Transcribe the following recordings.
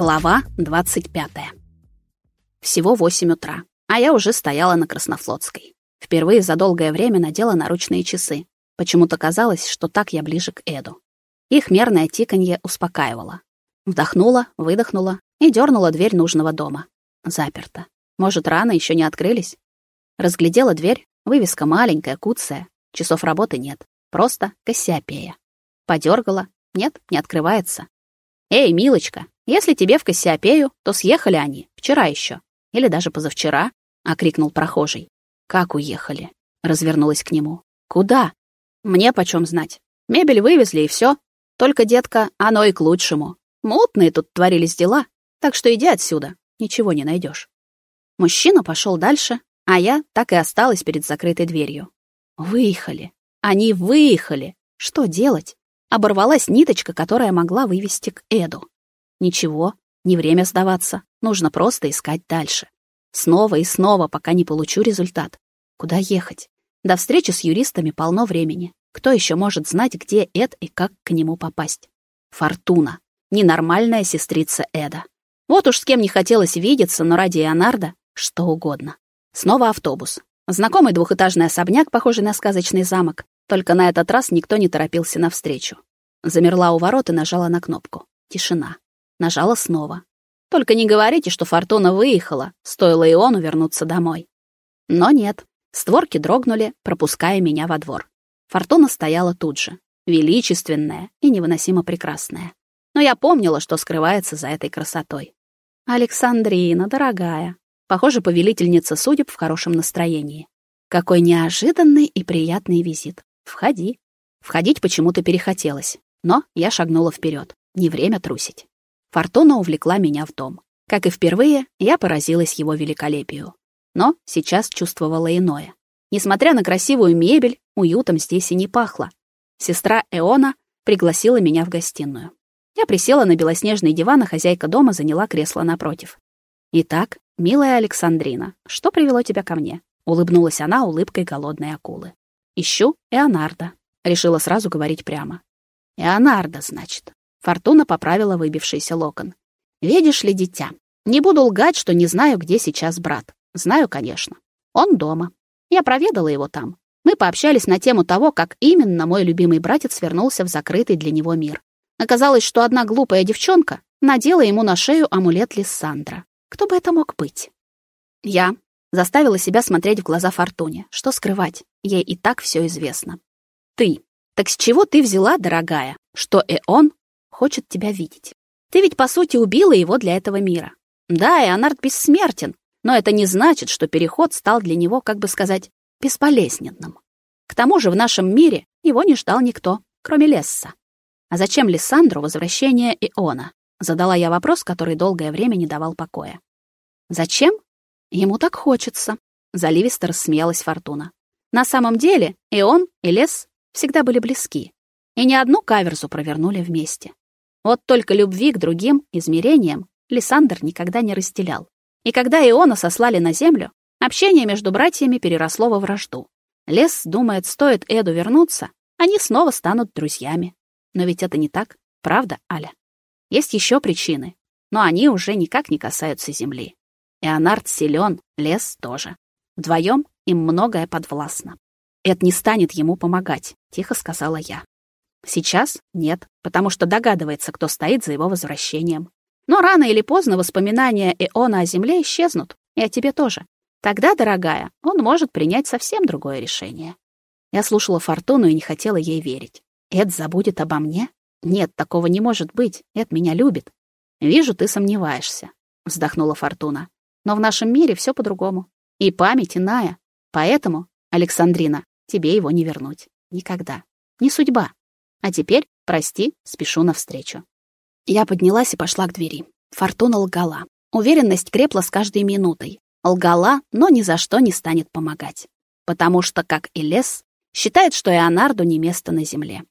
Глава 25. Всего 8 утра, а я уже стояла на Краснофлотской. Впервые за долгое время надела наручные часы. Почему-то казалось, что так я ближе к Эду. Их мерное тиканье успокаивало. Вдохнула, выдохнула и дернула дверь нужного дома. Заперто. Может, рано еще не открылись? Разглядела дверь, вывеска маленькая, куцая, часов работы нет, просто Кассиопея. Подергала, нет, не открывается. Эй, милочка, если тебе в Кассиопею, то съехали они, вчера еще. Или даже позавчера, — окрикнул прохожий. Как уехали? Развернулась к нему. Куда? Мне почем знать. Мебель вывезли и все. Только, детка, оно и к лучшему. Мутные тут творились дела, так что иди отсюда, ничего не найдешь. Мужчина пошел дальше, а я так и осталась перед закрытой дверью. Выехали. Они выехали. Что делать? Оборвалась ниточка, которая могла вывести к Эду. Ничего, не время сдаваться. Нужно просто искать дальше. Снова и снова, пока не получу результат. Куда ехать? До встречи с юристами полно времени. Кто еще может знать, где Эд и как к нему попасть? Фортуна. Ненормальная сестрица Эда. Вот уж с кем не хотелось видеться, но ради Ионарда что угодно. Снова автобус. Знакомый двухэтажный особняк, похожий на сказочный замок. Только на этот раз никто не торопился навстречу. Замерла у ворот и нажала на кнопку. Тишина. Нажала снова. Только не говорите, что Фортуна выехала, стоило Иону вернуться домой. Но нет. Створки дрогнули, пропуская меня во двор. Фортуна стояла тут же, величественная и невыносимо прекрасная. Но я помнила, что скрывается за этой красотой. Александрина, дорогая. Похоже, повелительница судеб в хорошем настроении. Какой неожиданный и приятный визит. Входи. Входить почему-то перехотелось, но я шагнула вперед. Не время трусить. Фортуна увлекла меня в дом. Как и впервые, я поразилась его великолепию. Но сейчас чувствовала иное. Несмотря на красивую мебель, уютом здесь и не пахло. Сестра Эона пригласила меня в гостиную. Я присела на белоснежный диван, а хозяйка дома заняла кресло напротив. «Итак, милая Александрина, что привело тебя ко мне?» — улыбнулась она улыбкой голодной акулы. «Ищу Эонарда», — решила сразу говорить прямо. «Эонарда, значит. Фортуна поправила выбившийся локон. «Видишь ли, дитя, не буду лгать, что не знаю, где сейчас брат. Знаю, конечно. Он дома. Я проведала его там. Мы пообщались на тему того, как именно мой любимый братец вернулся в закрытый для него мир. Оказалось, что одна глупая девчонка надела ему на шею амулет Лиссандра. Кто бы это мог быть? Я заставила себя смотреть в глаза Фортуне. Что скрывать? Ей и так все известно. Ты. Так с чего ты взяла, дорогая, что Эон хочет тебя видеть. Ты ведь, по сути, убила его для этого мира. Да, Ионард бессмертен, но это не значит, что переход стал для него, как бы сказать, бесполезненным. К тому же в нашем мире его не ждал никто, кроме Лесса. А зачем Лиссандру возвращение Иона? Задала я вопрос, который долгое время не давал покоя. Зачем? Ему так хочется. Заливисто рассмеялась Фортуна. На самом деле Ион и Лес всегда были близки. И не одну каверзу провернули вместе. Вот только любви к другим измерениям Лиссандр никогда не разделял. И когда Иона сослали на землю, общение между братьями переросло во вражду. Лес думает, стоит Эду вернуться, они снова станут друзьями. Но ведь это не так, правда, Аля? Есть еще причины, но они уже никак не касаются земли. Эонард силен, лес тоже. Вдвоем им многое подвластно. Эд не станет ему помогать, тихо сказала я. Сейчас нет, потому что догадывается, кто стоит за его возвращением. Но рано или поздно воспоминания Эона о Земле исчезнут, и о тебе тоже. Тогда, дорогая, он может принять совсем другое решение. Я слушала Фортуну и не хотела ей верить. Эд забудет обо мне? Нет, такого не может быть. Эд меня любит. Вижу, ты сомневаешься, вздохнула Фортуна. Но в нашем мире все по-другому. И память иная. Поэтому, Александрина, тебе его не вернуть. Никогда. Не судьба. А теперь, прости, спешу навстречу. Я поднялась и пошла к двери. Фортуна лгала. Уверенность крепла с каждой минутой. Лгала, но ни за что не станет помогать. Потому что, как и лес, считает, что Ионарду не место на земле.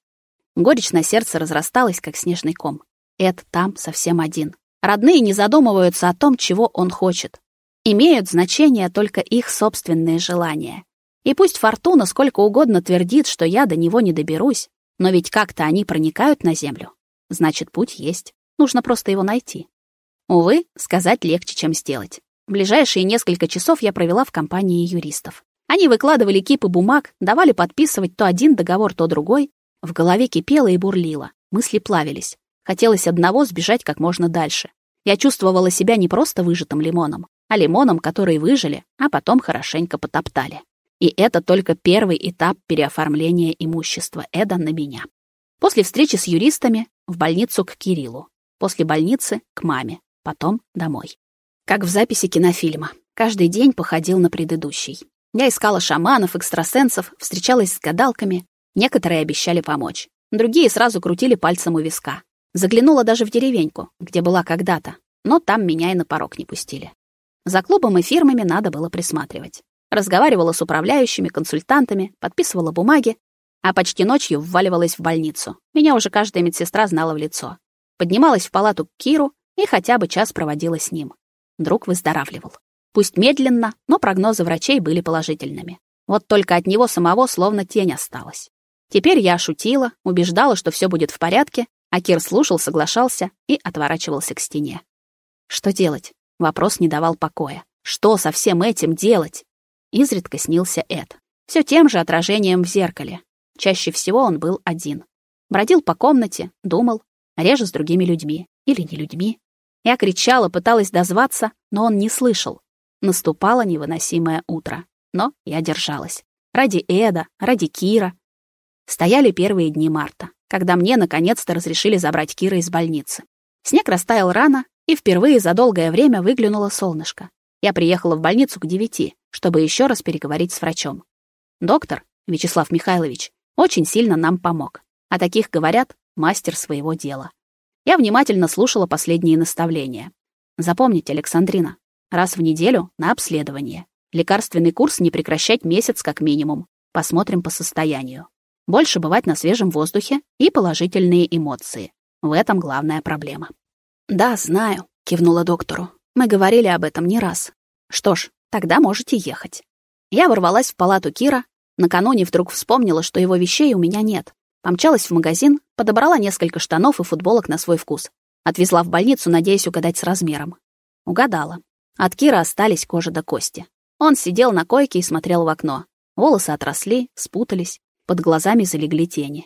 Горечь на сердце разрасталась, как снежный ком. Эд там совсем один. Родные не задумываются о том, чего он хочет. Имеют значение только их собственные желания. И пусть Фортуна сколько угодно твердит, что я до него не доберусь, но ведь как-то они проникают на Землю. Значит, путь есть. Нужно просто его найти. Увы, сказать легче, чем сделать. Ближайшие несколько часов я провела в компании юристов. Они выкладывали кипы бумаг, давали подписывать то один договор, то другой. В голове кипело и бурлило, мысли плавились. Хотелось одного сбежать как можно дальше. Я чувствовала себя не просто выжатым лимоном, а лимоном, который выжили, а потом хорошенько потоптали. И это только первый этап переоформления имущества Эда на меня. После встречи с юристами в больницу к Кириллу. После больницы к маме потом домой. Как в записи кинофильма. Каждый день походил на предыдущий. Я искала шаманов, экстрасенсов, встречалась с гадалками. Некоторые обещали помочь. Другие сразу крутили пальцем у виска. Заглянула даже в деревеньку, где была когда-то, но там меня и на порог не пустили. За клубом и фирмами надо было присматривать. Разговаривала с управляющими, консультантами, подписывала бумаги, а почти ночью вваливалась в больницу. Меня уже каждая медсестра знала в лицо. Поднималась в палату к Киру, и хотя бы час проводила с ним. Друг выздоравливал. Пусть медленно, но прогнозы врачей были положительными. Вот только от него самого словно тень осталась. Теперь я шутила, убеждала, что все будет в порядке, а Кир слушал, соглашался и отворачивался к стене. Что делать? Вопрос не давал покоя. Что со всем этим делать? Изредка снился Эд. Все тем же отражением в зеркале. Чаще всего он был один. Бродил по комнате, думал, реже с другими людьми. Или не людьми. Я кричала, пыталась дозваться, но он не слышал. Наступало невыносимое утро. Но я держалась. Ради Эда, ради Кира. Стояли первые дни марта, когда мне наконец-то разрешили забрать Кира из больницы. Снег растаял рано, и впервые за долгое время выглянуло солнышко. Я приехала в больницу к девяти, чтобы еще раз переговорить с врачом. Доктор, Вячеслав Михайлович, очень сильно нам помог. А таких говорят, мастер своего дела. Я внимательно слушала последние наставления. Запомните, Александрина, раз в неделю на обследование. Лекарственный курс не прекращать месяц как минимум. Посмотрим по состоянию. Больше бывать на свежем воздухе и положительные эмоции. В этом главная проблема. «Да, знаю», — кивнула доктору. «Мы говорили об этом не раз. Что ж, тогда можете ехать». Я ворвалась в палату Кира. Накануне вдруг вспомнила, что его вещей у меня нет. Помчалась в магазин, подобрала несколько штанов и футболок на свой вкус. Отвезла в больницу, надеясь угадать с размером. Угадала. От Кира остались кожа до кости. Он сидел на койке и смотрел в окно. Волосы отросли, спутались, под глазами залегли тени.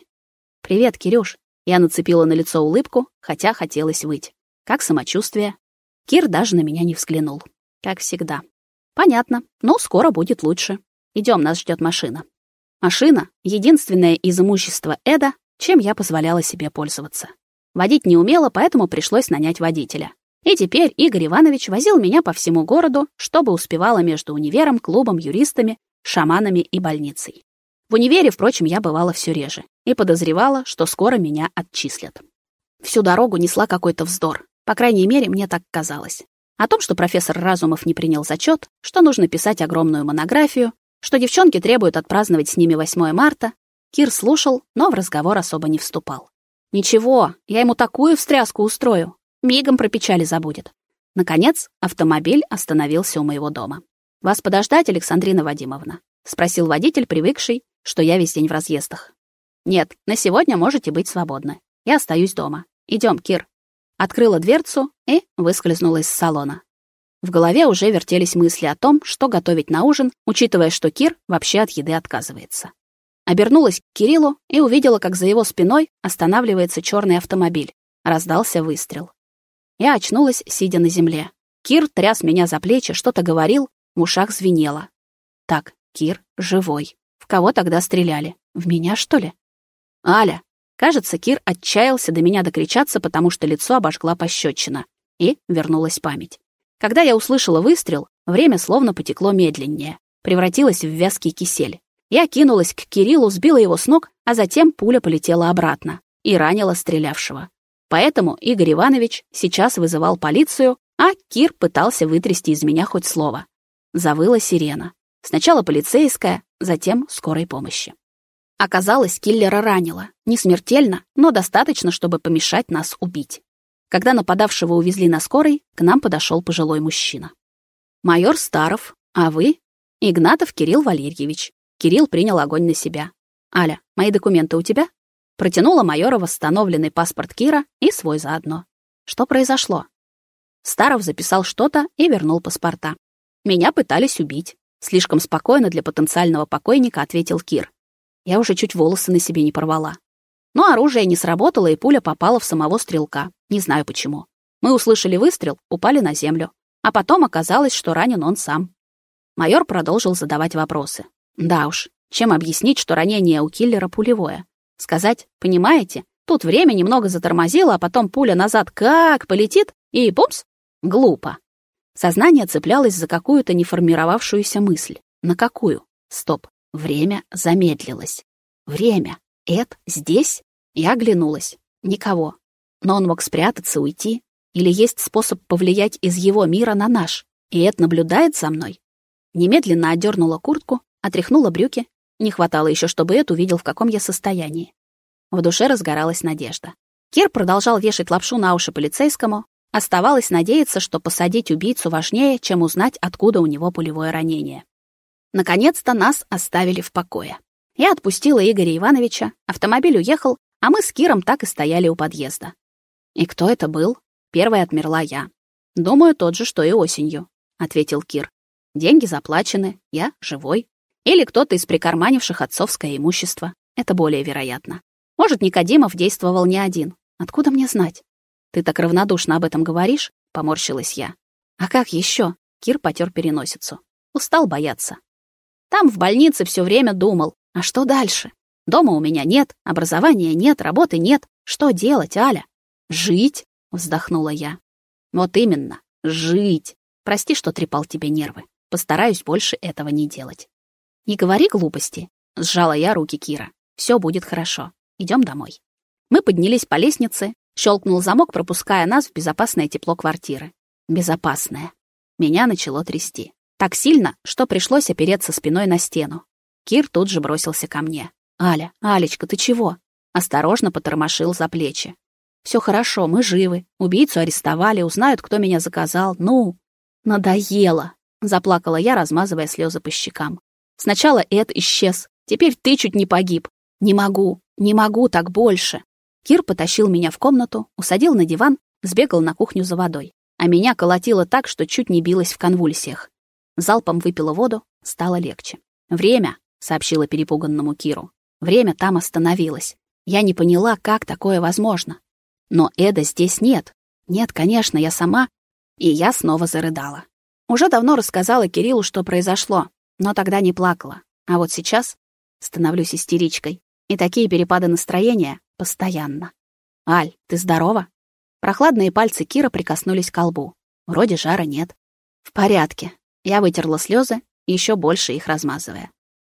«Привет, Кирюш». Я нацепила на лицо улыбку, хотя хотелось выть. «Как самочувствие?» Кир даже на меня не взглянул. Как всегда. «Понятно. Ну, скоро будет лучше. Идем, нас ждет машина». Машина — единственное из имущества Эда, чем я позволяла себе пользоваться. Водить не умела, поэтому пришлось нанять водителя. И теперь Игорь Иванович возил меня по всему городу, чтобы успевала между универом, клубом, юристами, шаманами и больницей. В универе, впрочем, я бывала все реже и подозревала, что скоро меня отчислят. Всю дорогу несла какой-то вздор. По крайней мере, мне так казалось. О том, что профессор Разумов не принял зачет, что нужно писать огромную монографию, что девчонки требуют отпраздновать с ними 8 марта, Кир слушал, но в разговор особо не вступал. Ничего, я ему такую встряску устрою. Мигом про печали забудет. Наконец, автомобиль остановился у моего дома. «Вас подождать, Александрина Вадимовна?» — спросил водитель, привыкший, что я весь день в разъездах. «Нет, на сегодня можете быть свободны. Я остаюсь дома. Идем, Кир». Открыла дверцу и выскользнула из салона. В голове уже вертелись мысли о том, что готовить на ужин, учитывая, что Кир вообще от еды отказывается. Обернулась к Кириллу и увидела, как за его спиной останавливается черный автомобиль. Раздался выстрел. Я очнулась, сидя на земле. Кир тряс меня за плечи, что-то говорил, в ушах звенело. Так, Кир живой. В кого тогда стреляли? В меня, что ли? Аля. Кажется, Кир отчаялся до меня докричаться, потому что лицо обожгла пощечина. И вернулась память. Когда я услышала выстрел, время словно потекло медленнее, превратилось в вязкий кисель. Я кинулась к Кириллу, сбила его с ног, а затем пуля полетела обратно и ранила стрелявшего. Поэтому Игорь Иванович сейчас вызывал полицию, а Кир пытался вытрясти из меня хоть слово. Завыла сирена. Сначала полицейская, затем скорой помощи. Оказалось, киллера ранило. Не смертельно, но достаточно, чтобы помешать нас убить. Когда нападавшего увезли на скорой, к нам подошел пожилой мужчина. «Майор Старов, а вы?» «Игнатов Кирилл Валерьевич». Кирилл принял огонь на себя. «Аля, мои документы у тебя?» Протянула майора восстановленный паспорт Кира и свой заодно. «Что произошло?» Старов записал что-то и вернул паспорта. Меня пытались убить. Слишком спокойно для потенциального покойника ответил Кир. Я уже чуть волосы на себе не порвала. Но оружие не сработало, и пуля попала в самого стрелка. Не знаю почему. Мы услышали выстрел, упали на землю. А потом оказалось, что ранен он сам. Майор продолжил задавать вопросы. Да уж, чем объяснить, что ранение у киллера пулевое? Сказать, понимаете, тут время немного затормозило, а потом пуля назад как полетит, и пупс, глупо. Сознание цеплялось за какую-то неформировавшуюся мысль. На какую? Стоп. Время замедлилось. Время. Эд здесь? Я оглянулась. Никого. Но он мог спрятаться, уйти. Или есть способ повлиять из его мира на наш. И Эд наблюдает за мной. Немедленно одернула куртку, отряхнула брюки. Не хватало еще, чтобы Эд увидел, в каком я состоянии. В душе разгоралась надежда. Кир продолжал вешать лапшу на уши полицейскому. Оставалось надеяться, что посадить убийцу важнее, чем узнать, откуда у него пулевое ранение. Наконец-то нас оставили в покое. Я отпустила Игоря Ивановича, автомобиль уехал, а мы с Киром так и стояли у подъезда. И кто это был? Первой отмерла я. Думаю, тот же, что и осенью, ответил Кир. Деньги заплачены, я живой. Или кто-то из прикарманивших отцовское имущество. Это более вероятно. Может, Никодимов действовал не один. Откуда мне знать? Ты так равнодушно об этом говоришь, поморщилась я. А как еще? Кир потер переносицу. Устал бояться. Там в больнице все время думал, а что дальше? Дома у меня нет, образования нет, работы нет. Что делать, Аля? Жить, вздохнула я. Вот именно, жить. Прости, что трепал тебе нервы. Постараюсь больше этого не делать. Не говори глупости, сжала я руки Кира. Все будет хорошо. Идем домой. Мы поднялись по лестнице, щелкнул замок, пропуская нас в безопасное тепло квартиры. Безопасное. Меня начало трясти. Так сильно, что пришлось опереться спиной на стену. Кир тут же бросился ко мне. «Аля, Алечка, ты чего?» Осторожно потормошил за плечи. Все хорошо, мы живы. Убийцу арестовали, узнают, кто меня заказал. Ну, надоело!» Заплакала я, размазывая слезы по щекам. Сначала Эд исчез, теперь ты чуть не погиб. Не могу, не могу так больше. Кир потащил меня в комнату, усадил на диван, сбегал на кухню за водой. А меня колотило так, что чуть не билось в конвульсиях. Залпом выпила воду, стало легче. Время, сообщила перепуганному Киру. Время там остановилось. Я не поняла, как такое возможно. Но Эда здесь нет. Нет, конечно, я сама. И я снова зарыдала. Уже давно рассказала Кириллу, что произошло, но тогда не плакала. А вот сейчас становлюсь истеричкой. И такие перепады настроения постоянно. «Аль, ты здорова?» Прохладные пальцы Кира прикоснулись к лбу. Вроде жара нет. «В порядке». Я вытерла слезы, еще больше их размазывая.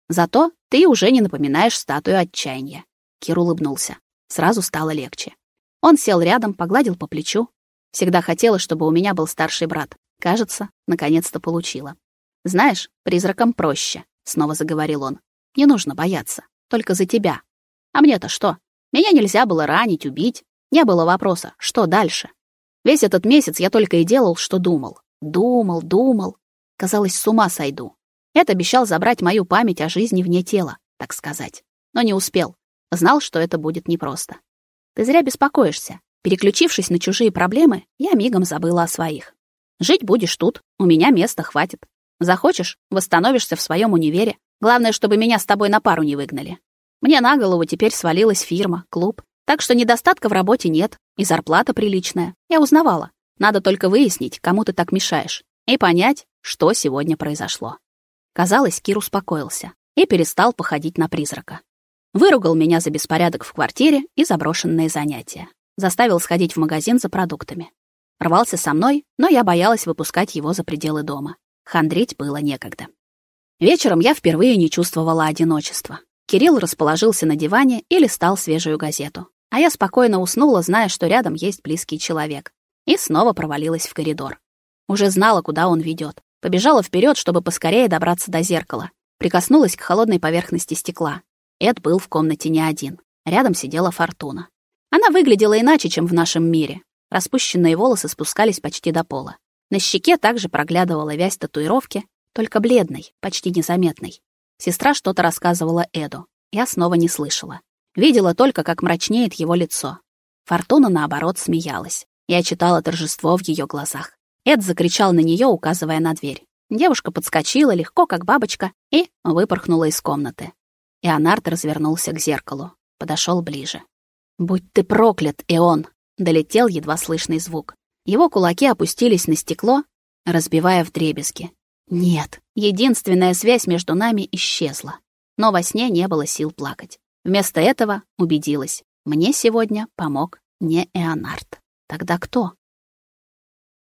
Зато ты уже не напоминаешь статую отчаяния. Кир улыбнулся. Сразу стало легче. Он сел рядом, погладил по плечу. Всегда хотела, чтобы у меня был старший брат. Кажется, наконец-то получила. Знаешь, призракам проще, снова заговорил он. Не нужно бояться, только за тебя. А мне-то что? Меня нельзя было ранить, убить. Не было вопроса, что дальше. Весь этот месяц я только и делал, что думал. Думал, думал. Казалось, с ума сойду. Эд обещал забрать мою память о жизни вне тела, так сказать. Но не успел. Знал, что это будет непросто. Ты зря беспокоишься. Переключившись на чужие проблемы, я мигом забыла о своих. Жить будешь тут, у меня места хватит. Захочешь, восстановишься в своем универе. Главное, чтобы меня с тобой на пару не выгнали. Мне на голову теперь свалилась фирма, клуб. Так что недостатка в работе нет, и зарплата приличная. Я узнавала. Надо только выяснить, кому ты так мешаешь, и понять, что сегодня произошло. Казалось, Кир успокоился и перестал походить на призрака. Выругал меня за беспорядок в квартире и заброшенные занятия. Заставил сходить в магазин за продуктами. Рвался со мной, но я боялась выпускать его за пределы дома. Хандрить было некогда. Вечером я впервые не чувствовала одиночества. Кирилл расположился на диване и листал свежую газету. А я спокойно уснула, зная, что рядом есть близкий человек. И снова провалилась в коридор. Уже знала, куда он ведет. Побежала вперед, чтобы поскорее добраться до зеркала. Прикоснулась к холодной поверхности стекла. Эд был в комнате не один. Рядом сидела Фортуна. Она выглядела иначе, чем в нашем мире. Распущенные волосы спускались почти до пола. На щеке также проглядывала вязь татуировки, только бледной, почти незаметной. Сестра что-то рассказывала Эду. Я снова не слышала. Видела только, как мрачнеет его лицо. Фортуна, наоборот, смеялась. Я читала торжество в ее глазах. Эд закричал на нее, указывая на дверь. Девушка подскочила легко, как бабочка, и выпорхнула из комнаты. Ионард развернулся к зеркалу, подошел ближе. «Будь ты проклят, Ион!» — долетел едва слышный звук. Его кулаки опустились на стекло, разбивая вдребезги. Нет, единственная связь между нами исчезла. Но во сне не было сил плакать. Вместо этого убедилась, мне сегодня помог не Эонард. Тогда кто?